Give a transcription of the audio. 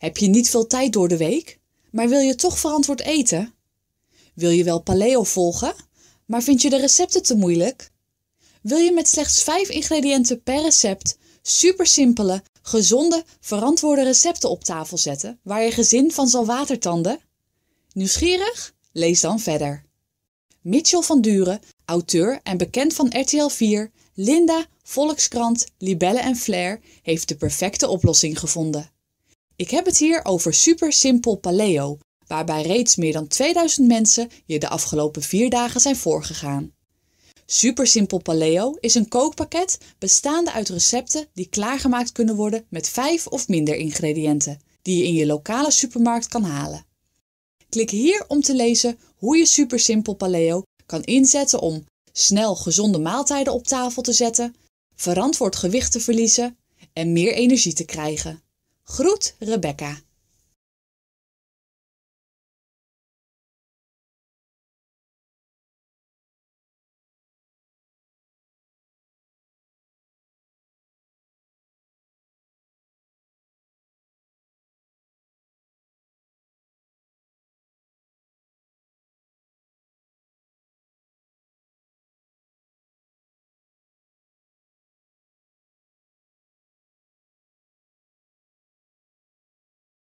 Heb je niet veel tijd door de week, maar wil je toch verantwoord eten? Wil je wel paleo volgen, maar vind je de recepten te moeilijk? Wil je met slechts 5 ingrediënten per recept super simpele, gezonde, verantwoorde recepten op tafel zetten waar je gezin van zal watertanden? Nieuwsgierig? Lees dan verder. Mitchell van Duren, auteur en bekend van RTL 4, Linda, Volkskrant, Libelle en Flair, heeft de perfecte oplossing gevonden. Ik heb het hier over Super Simpel Paleo, waarbij reeds meer dan 2000 mensen je de afgelopen vier dagen zijn voorgegaan. Super Simpel Paleo is een kookpakket bestaande uit recepten die klaargemaakt kunnen worden met vijf of minder ingrediënten, die je in je lokale supermarkt kan halen. Klik hier om te lezen hoe je Super Simpel Paleo kan inzetten om snel gezonde maaltijden op tafel te zetten, verantwoord gewicht te verliezen en meer energie te krijgen. Groet Rebecca.